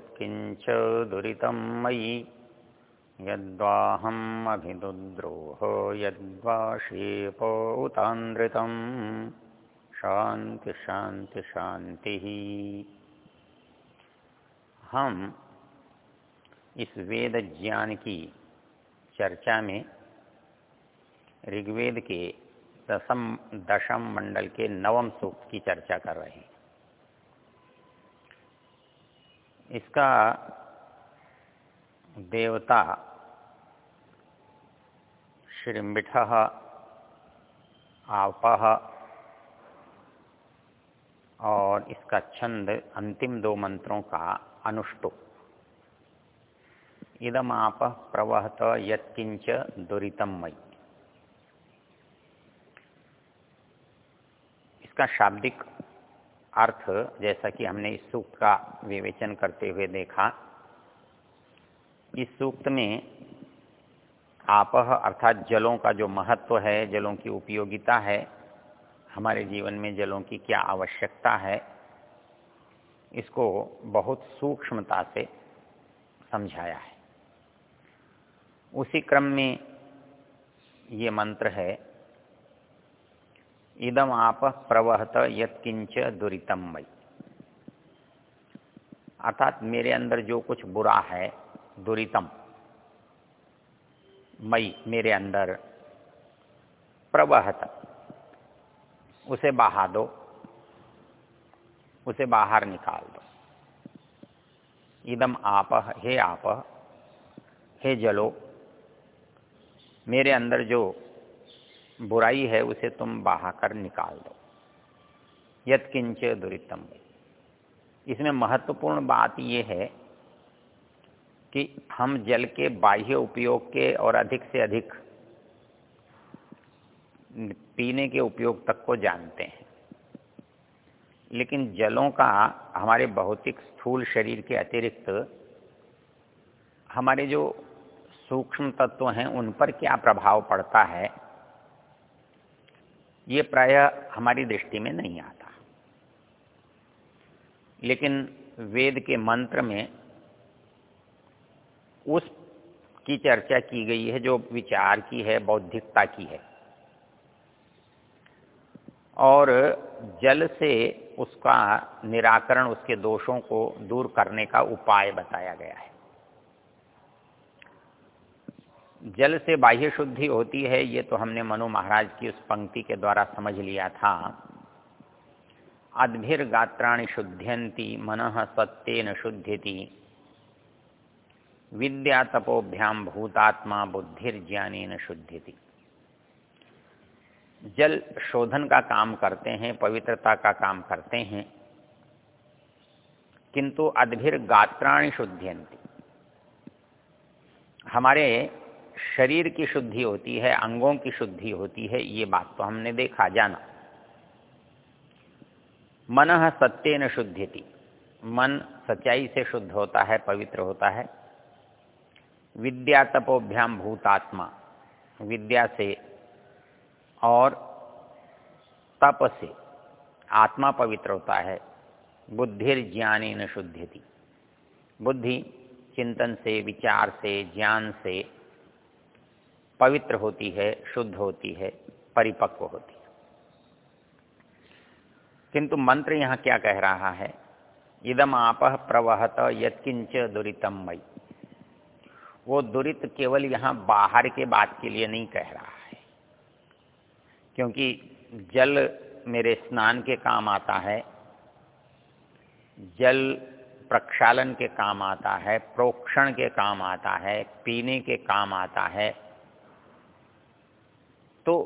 यत्किञ्च दुरितं मयि। यद्वाहम् अभिदुद्रोह, यद्वा शेप शांति शांति शांति हम इस वेद ज्ञान की चर्चा में ऋग्वेद के दसम, दशम मंडल के नवम सूक्त की चर्चा कर रहे हैं। इसका देवता श्रृंबिठ आपह और इसका छंद अंतिम दो मंत्रों का अनुष्टुप इदम आप प्रवहत यत्किंच दुरितम मई इसका शाब्दिक अर्थ, जैसा कि हमने इस सूक्त का विवेचन करते हुए देखा, इस सूक्त में आपह अर्थात जलों का जो महत्व है, जलों की उपयोगिता है, हमारे जीवन में जलों की क्या आवश्यकता है, इसको बहुत सूक्ष्मता से समझाया है। उसी क्रम में ये मंत्र है इदम आप प्रवहत यत्किंच दुरितम मई अर्थात मेरे अंदर जो कुछ बुरा है, दुरितम। मई, मेरे अंदर प्रवहत। उसे बहा दो। उसे बाहर निकाल दो। इदम आप, हे आप, हे जलो, मेरे अंदर जो बुराई है, उसे तुम बहा कर निकाल दो। यत्किंच दुरितम। इसमें महत्वपूर्ण बात यह है कि हम जल के बाह्य उपयोग के और अधिक से अधिक पीने के उपयोग तक को जानते हैं। लेकिन जलों का हमारे भौतिक स्थूल शरीर के अतिरिक्त हमारे जो सूक्ष्म तत्व हैं, उन पर क्या प्रभाव पड़ता है? ये प्रायः हमारी दृष्टि में नहीं आता। लेकिन वेद के मंत्र में उस की चर्चा की गई है, जो विचार की है, बौद्धिकता की है। और जल से उसका निराकरण, उसके दोषों को दूर करने का उपाय बताया गया है। जल से बाह्य शुद्धि होती है, ये तो हमने मनु महाराज की उस पंक्ति के द्वारा समझ लिया था। अद्भिर गात्राणि शुद्ध्यंती मन सत्यन शुद्ध्यति विद्या तपोभ्याम भूतात्मा बुद्धिर्ज्ञान शुद्ध्यति जल शोधन का काम करते हैं, पवित्रता का काम करते हैं, किंतु अद्भिर गात्राणि शुद्ध्यंती हमारे शरीर की शुद्धि होती है, अंगों की शुद्धि होती है, ये बात तो हमने देखा, जाना। मन सत्य न शुद्ध्यति मन सच्चाई से शुद्ध होता है, पवित्र होता है। विद्या तपोभ्याम भूतात्मा। विद्या से और तप से आत्मा पवित्र होता है। बुद्धिर ज्ञानी न शुद्ध्यति बुद्धि चिंतन से, विचार से, ज्ञान से पवित्र होती है, शुद्ध होती है, परिपक्व होती है। किंतु मंत्र यहाँ क्या कह रहा है? इदम आप प्रवहत यत्किंच दुरितम मई। वो दुरित केवल यहाँ बाहर के बात के लिए नहीं कह रहा है। क्योंकि जल मेरे स्नान के काम आता है, जल प्रक्षालन के काम आता है, प्रोक्षण के काम आता है, पीने के काम आता है तो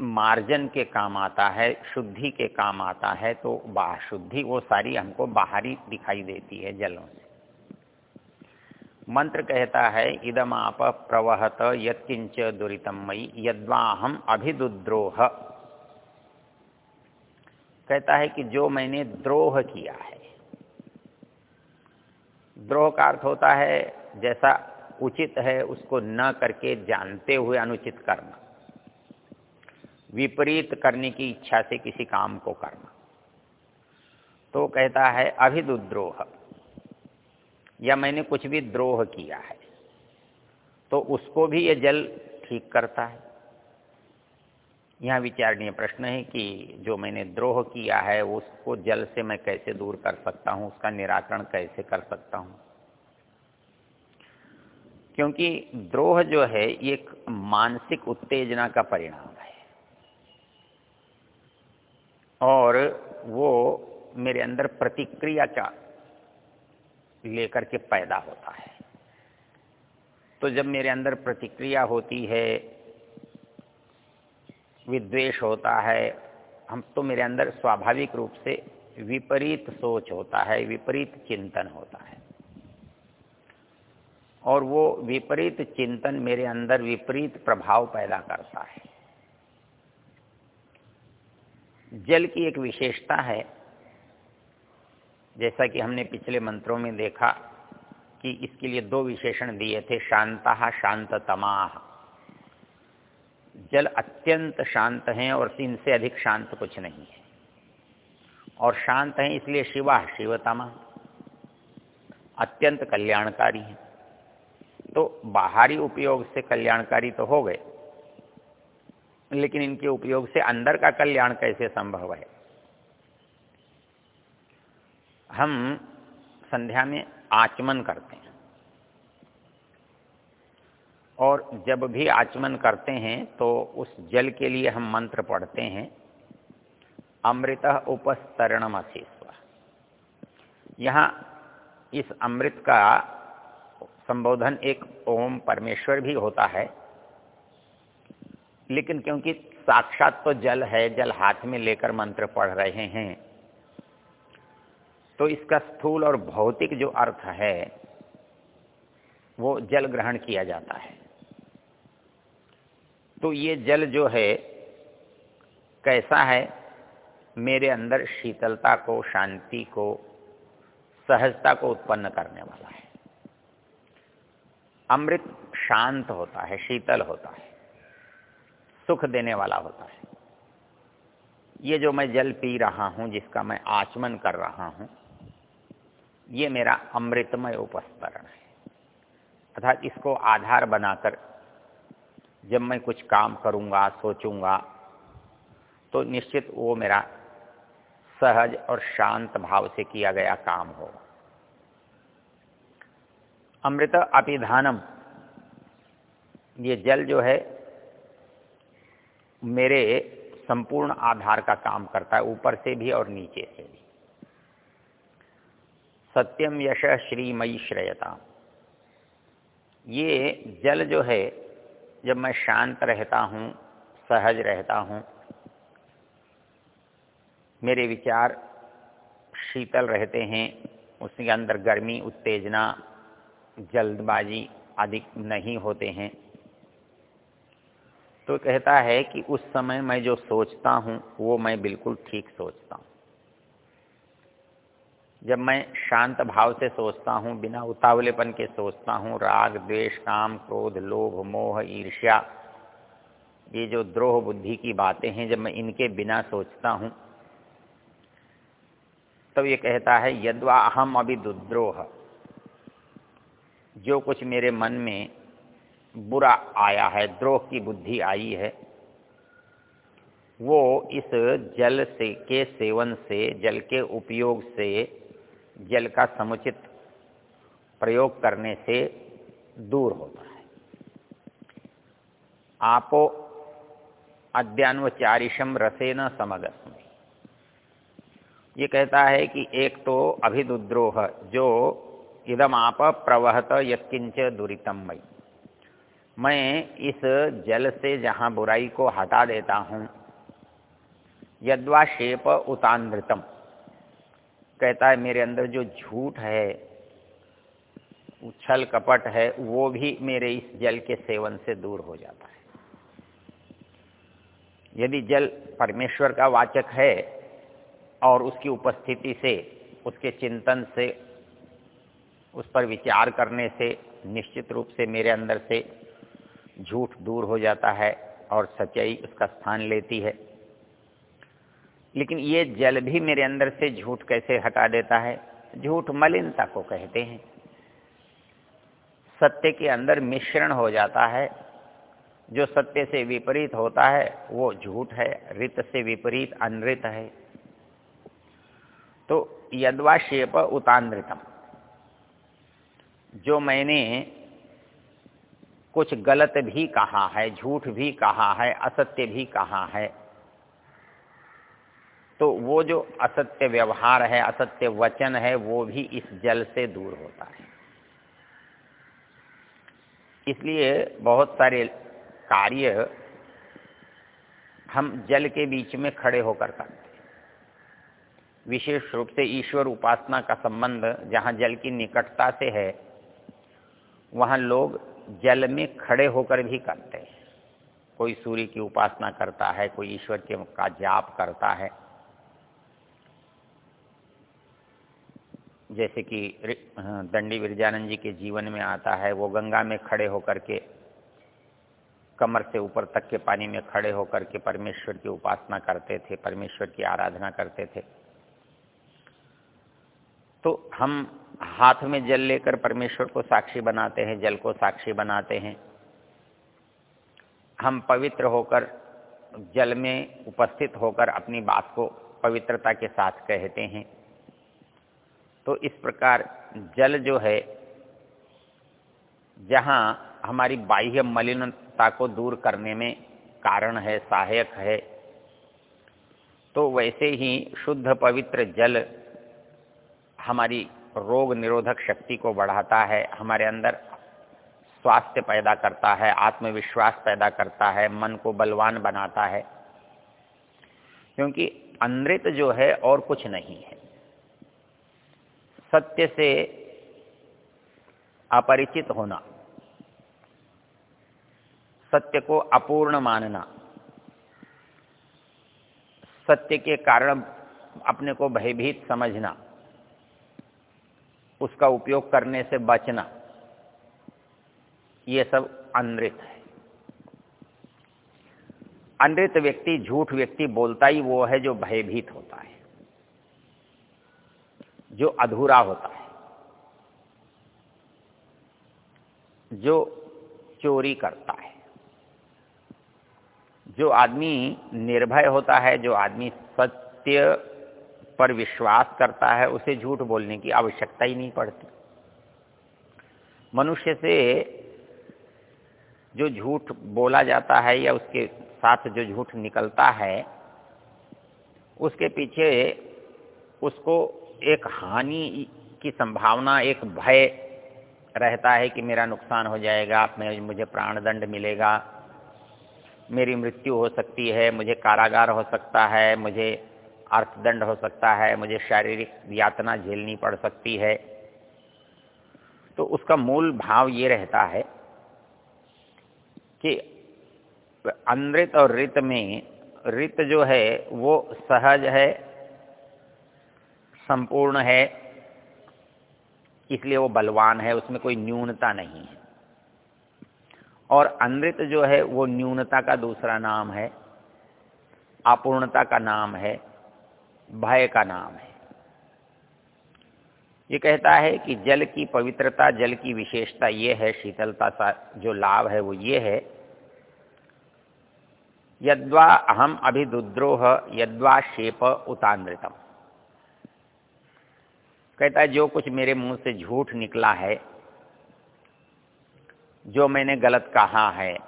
मार्जन के काम आता है, शुद्धि के काम आता है तो बाह शुद्धि वो सारी हमको बाहरी दिखाई देती है जलों से। मंत्र कहता है इदम आप प्रवहत यत्किंच दुरीतम मई यद्वा हम अभिदुद्रोह। कहता है कि जो मैंने द्रोह किया है, द्रोह का अर्थ होता है जैसा उचित है उसको न करके जानते हुए अनुचित करना विपरीत करने की इच्छा से किसी काम को करना। तो कहता है, अभिदुद्रोह। या मैंने कुछ भी द्रोह किया है तो उसको भी ये जल ठीक करता है? यह विचारणीय प्रश्न है कि जो मैंने द्रोह किया है, उसको जल से मैं कैसे दूर कर सकता हूँ? उसका निराकरण कैसे कर सकता हूँ? क्योंकि द्रोह जो है, ये एक मानसिक उत्तेजना का परिणाम है और वो मेरे अंदर प्रतिक्रिया का लेकर के पैदा होता है। तो जब मेरे अंदर प्रतिक्रिया होती है, विद्वेष होता है, हम तो मेरे अंदर स्वाभाविक रूप से विपरीत सोच होता है, विपरीत चिंतन होता है। और वो विपरीत चिंतन मेरे अंदर विपरीत प्रभाव पैदा करता है। जल की एक विशेषता है। जैसा कि हमने पिछले मंत्रों में देखा कि इसके लिए दो विशेषण दिए थे, शांता शांततमाह जल अत्यंत शांत हैं और इनसे अधिक शांत कुछ नहीं है। और शांत हैं इसलिए शिवा शिवतमा। अत्यंत कल्याणकारी है। तो बाहरी उपयोग से कल्याणकारी तो हो गए लेकिन इनके उपयोग से अंदर का कल्याण कैसे संभव है? हम संध्या में आचमन करते हैं। और जब भी आचमन करते हैं तो उस जल के लिए हम मंत्र पढ़ते हैं, अमृत उपस्तरणम अशिस्व यहाँ इस अमृत का संबोधन एक ओम परमेश्वर भी होता है लेकिन क्योंकि साक्षात तो जल है, जल हाथ में लेकर मंत्र पढ़ रहे हैं। तो इसका स्थूल और भौतिक जो अर्थ है, वो जल ग्रहण किया जाता है। तो ये जल जो है, कैसा है? मेरे अंदर शीतलता को, शांति को, सहजता को उत्पन्न करने वाला है। अमृत शांत होता है, शीतल होता है। सुख देने वाला होता है। ये जो मैं जल पी रहा हूँ, जिसका मैं आचमन कर रहा हूँ, ये मेरा अमृतमय उपस्तरण है। अर्थात इसको आधार बनाकर जब मैं कुछ काम करूँगा, सोचूँगा तो निश्चित वो मेरा सहज और शांत भाव से किया गया काम होगा। अमृत अपिधानम ये जल जो है मेरे संपूर्ण आधार का काम करता है, ऊपर से भी और नीचे से भी। सत्यम यश श्रीमयी श्रेयता। ये जल जो है, जब मैं शांत रहता हूँ, सहज रहता हूँ, मेरे विचार शीतल रहते हैं, उसके अंदर गर्मी, उत्तेजना, जल्दबाजी आदि नहीं होते हैं। तो कहता है कि उस समय मैं जो सोचता हूँ, वो मैं बिल्कुल ठीक सोचता हूँ। जब मैं शांत भाव से सोचता हूँ, बिना उतावलेपन के सोचता हूँ, राग, द्वेष, काम, क्रोध, लोभ, मोह, ईर्ष्या, ये जो द्रोह बुद्धि की बातें हैं, जब मैं इनके बिना सोचता हूँ, तब ये कहता है, यद्वा अहम अभी दुद्रोह जो कुछ मेरे मन में बुरा आया है, द्रोह की बुद्धि आई है, वो इस जल से, के सेवन से, जल के उपयोग से, जल का समुचित प्रयोग करने से दूर होता है। आपो अद्यान्वचारिशम रसेन समगस्म। ये कहता है कि एक तो अभिदुद्रोह, जो इदम आप प्रवहत यत्किंच दुरीतम मई मैं इस जल से जहाँ बुराई को हटा देता हूँ यद्वा शेप उतानृतम। कहता है, मेरे अंदर जो झूठ है, उछल कपट है, वो भी मेरे इस जल के सेवन से दूर हो जाता है। यदि जल परमेश्वर का वाचक है और उसकी उपस्थिति से, उसके चिंतन से, उस पर विचार करने से, निश्चित रूप से मेरे अंदर से झूठ दूर हो जाता है और सच्चाई उसका स्थान लेती है। लेकिन ये जल भी मेरे अंदर से झूठ कैसे हटा देता है? झूठ मलिनता को कहते हैं। सत्य के अंदर मिश्रण हो जाता है। जो सत्य से विपरीत होता है, वो झूठ है, रित से विपरीत अनृत है। तो यदवा शेप उतानृतम। जो मैंने कुछ गलत भी कहा है, झूठ भी कहा है, असत्य भी कहा है। तो वो जो असत्य व्यवहार है, असत्य वचन है, वो भी इस जल से दूर होता है। इसलिए बहुत सारे कार्य हम जल के बीच में खड़े होकर करते विशेष रूप से ईश्वर उपासना का संबंध जहाँ जल की निकटता से है, वहाँ लोग जल में खड़े होकर भी करते हैं। कोई सूर्य की उपासना करता है, कोई ईश्वर के का जाप करता है। जैसे कि दंडी विरजानंद जी के जीवन में आता है, वो गंगा में खड़े होकर के, कमर से ऊपर तक के पानी में खड़े होकर के परमेश्वर की उपासना करते थे, परमेश्वर की आराधना करते थे। तो हम हाथ में जल लेकर परमेश्वर को साक्षी बनाते हैं, जल को साक्षी बनाते हैं। हम पवित्र होकर, जल में उपस्थित होकर अपनी बात को पवित्रता के साथ कहते हैं। तो इस प्रकार जल जो है, जहाँ हमारी बाह्य मलिनता को दूर करने में कारण है, सहायक है तो वैसे ही शुद्ध पवित्र जल हमारी रोग निरोधक शक्ति को बढ़ाता है, हमारे अंदर स्वास्थ्य पैदा करता है, आत्मविश्वास पैदा करता है, मन को बलवान बनाता है। क्योंकि अनृत जो है और कुछ नहीं है। सत्य से अपरिचित होना, सत्य को अपूर्ण मानना, सत्य के कारण अपने को भयभीत समझना उसका उपयोग करने से बचना। ये सब अनृत है। अनृत व्यक्ति, झूठ व्यक्ति बोलता ही वो है जो भयभीत होता है, जो अधूरा होता है, जो चोरी करता है। जो आदमी निर्भय होता है, जो आदमी सत्य पर विश्वास करता है, उसे झूठ बोलने की आवश्यकता ही नहीं पड़ती। मनुष्य से जो झूठ बोला जाता है या उसके साथ जो झूठ निकलता है, उसके पीछे उसको एक हानि की संभावना, एक भय रहता है कि मेरा नुकसान हो जाएगा मैं मुझे प्राणदंड मिलेगा, मेरी मृत्यु हो सकती है, मुझे कारागार हो सकता है, मुझे अर्थदंड हो सकता है, मुझे शारीरिक यातना झेलनी पड़ सकती है। तो उसका मूल भाव ये रहता है कि अनृत और रित में रित जो है वो सहज है, संपूर्ण है, इसलिए वो बलवान है, उसमें कोई न्यूनता नहीं है। और अनृत जो है वो न्यूनता का दूसरा नाम है, अपूर्णता का नाम है। भय का नाम है। ये कहता है कि जल की पवित्रता, जल की विशेषता ये है, शीतलता सा जो लाभ है वो ये है। यद्वा अहम अभिदुद्रोह, यद्वा शेप उतानृतम। कहता है, जो कुछ मेरे मुँह से झूठ निकला है, जो मैंने गलत कहा है,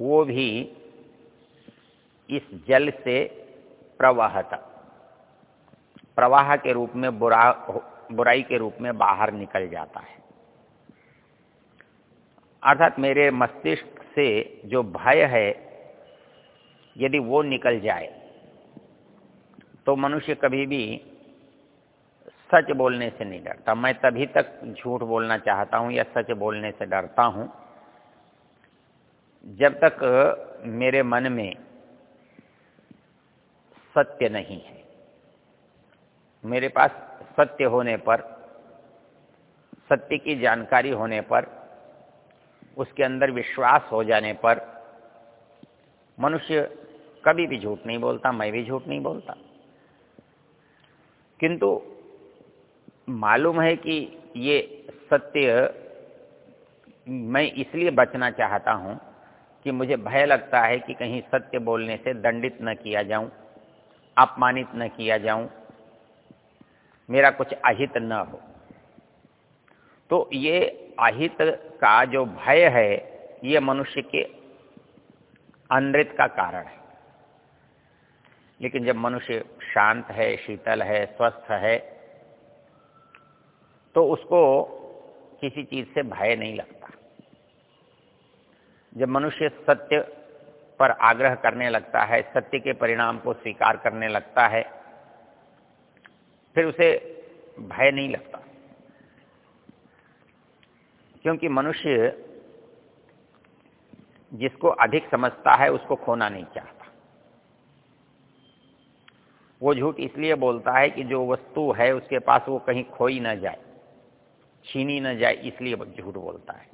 वो भी इस जल से प्रवाहता। प्रवाह के रूप में बुरा बुराई के रूप में बाहर निकल जाता है। अर्थात मेरे मस्तिष्क से जो भय है, यदि वो निकल जाए तो मनुष्य कभी भी सच बोलने से नहीं डरता। मैं तभी तक झूठ बोलना चाहता हूँ या सच बोलने से डरता हूँ, जब तक मेरे मन में सत्य नहीं है। मेरे पास सत्य होने पर, सत्य की जानकारी होने पर, उसके अंदर विश्वास हो जाने पर, मनुष्य कभी भी झूठ नहीं बोलता, मैं भी झूठ नहीं बोलता। किंतु मालूम है कि ये सत्य, मैं इसलिए बचना चाहता हूँ कि मुझे भय लगता है कि कहीं सत्य बोलने से दंडित न किया जाऊँ। अपमानित न किया जाऊँ, मेरा कुछ अहित न हो। तो ये अहित का जो भय है, ये मनुष्य के अनृत का कारण है। लेकिन जब मनुष्य शांत है, शीतल है, स्वस्थ है तो उसको किसी चीज़ से भय नहीं लगता। जब मनुष्य सत्य पर आग्रह करने लगता है, सत्य के परिणाम को स्वीकार करने लगता है, फिर उसे भय नहीं लगता। क्योंकि मनुष्य जिसको अधिक समझता है, उसको खोना नहीं चाहता। वो झूठ इसलिए बोलता है कि जो वस्तु है, उसके पास वो कहीं खोई ना जाए, छीनी ना जाए, इसलिए झूठ बोलता है।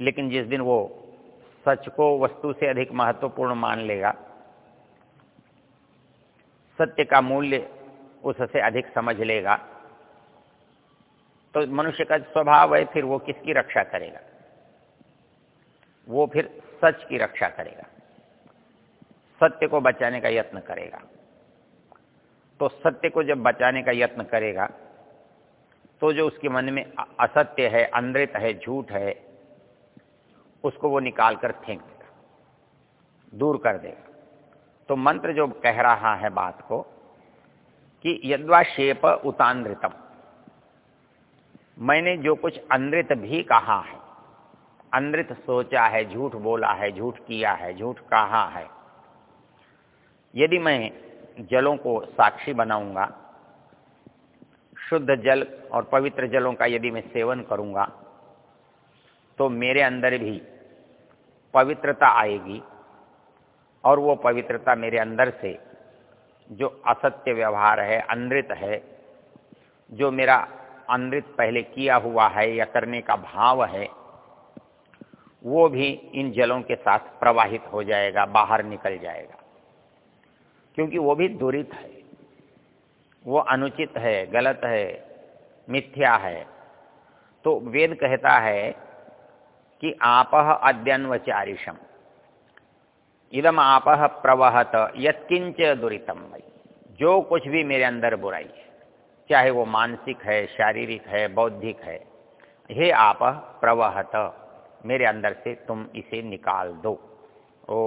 लेकिन जिस दिन वो सच को वस्तु से अधिक महत्वपूर्ण मान लेगा। सत्य का मूल्य उससे अधिक समझ लेगा। तो मनुष्य का स्वभाव है, फिर वो किसकी रक्षा करेगा? वो फिर सच की रक्षा करेगा। सत्य को बचाने का यत्न करेगा। तो सत्य को जब बचाने का यत्न करेगा तो जो उसके मन में असत्य है, अंधित है, झूठ है उसको वो निकाल कर फेंक देगा, दूर कर देगा। तो मंत्र जो कह रहा है बात को कि यद्वा शेप उतानृतम। मैंने जो कुछ अनृत भी कहा है, अनृत सोचा है, झूठ बोला है, झूठ किया है, झूठ कहा है, यदि मैं जलों को साक्षी बनाऊँगा, शुद्ध जल और पवित्र जलों का यदि मैं सेवन करूँगा तो मेरे अंदर भी पवित्रता आएगी और वो पवित्रता मेरे अंदर से जो असत्य व्यवहार है, अनृत है, जो मेरा अनृत पहले किया हुआ है या करने का भाव है, वो भी इन जलों के साथ प्रवाहित हो जाएगा, बाहर निकल जाएगा। क्योंकि वो भी दुरित है। वो अनुचित है, गलत है, मिथ्या है। तो वेद कहता है कि आप अद्यन्वचारिषम इदम आप प्रवहत यत्किंच दुरितम जो कुछ भी मेरे अंदर बुराई है, चाहे वो मानसिक है, शारीरिक है, बौद्धिक है, हे आप प्रवहत, मेरे अंदर से तुम इसे निकाल दो। ओ